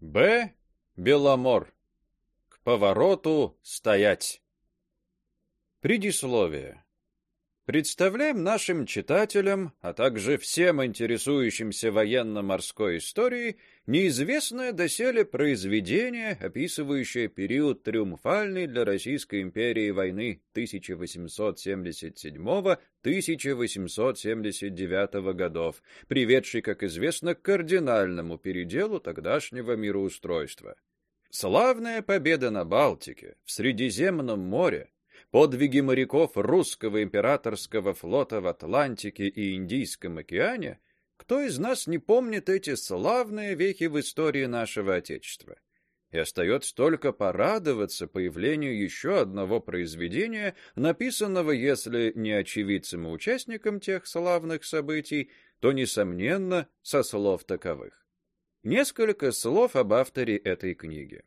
Б. Беломор. К повороту стоять. Предисловие. Представляем нашим читателям, а также всем интересующимся военно-морской историей, неизвестное доселе произведение, описывающее период триумфальной для Российской империи войны 1877-1879 годов, приведшей, как известно, к кардинальному переделу тогдашнего мироустройства. Славная победа на Балтике, в Средиземном море, подвиги моряков русского императорского флота в Атлантике и Индийском океане, кто из нас не помнит эти славные вехи в истории нашего отечества? И остается только порадоваться появлению еще одного произведения, написанного, если не очевидцем и участником тех славных событий, то несомненно со слов таковых. Несколько слов об авторе этой книги.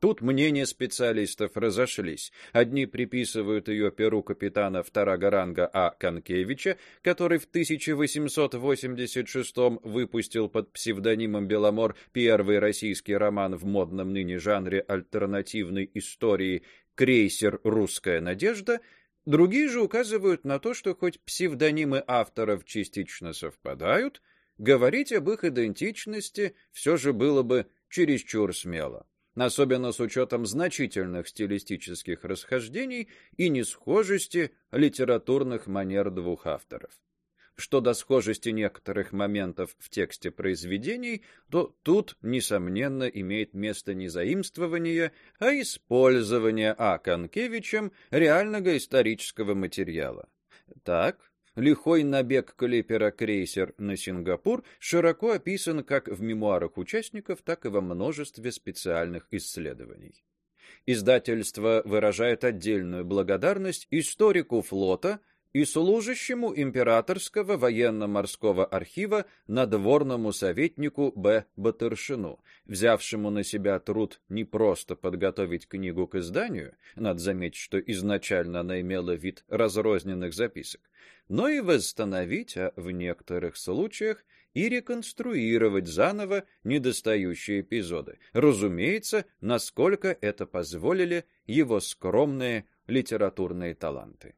Тут мнения специалистов разошлись. Одни приписывают ее перу капитана второго ранга А. Конкевича, который в 1886 выпустил под псевдонимом Беломор первый российский роман в модном ныне жанре альтернативной истории «Крейсер. Русская надежда», Другие же указывают на то, что хоть псевдонимы авторов частично совпадают, говорить об их идентичности все же было бы чересчур смело особенно с учетом значительных стилистических расхождений и несхожести литературных манер двух авторов. Что до схожести некоторых моментов в тексте произведений, то тут несомненно имеет место не заимствование, а использование А. Конкевичем реального исторического материала. Так, лихой набег клипера-крейсер на Сингапур широко описан как в мемуарах участников, так и во множестве специальных исследований. Издательство выражает отдельную благодарность историку флота и служащему императорского военно-морского архива надворному советнику Б. Батыршину, взявшему на себя труд не просто подготовить книгу к изданию, надо заметить, что изначально она имела вид разрозненных записок, но и восстановить, а в некоторых случаях и реконструировать заново недостающие эпизоды. Разумеется, насколько это позволили его скромные литературные таланты.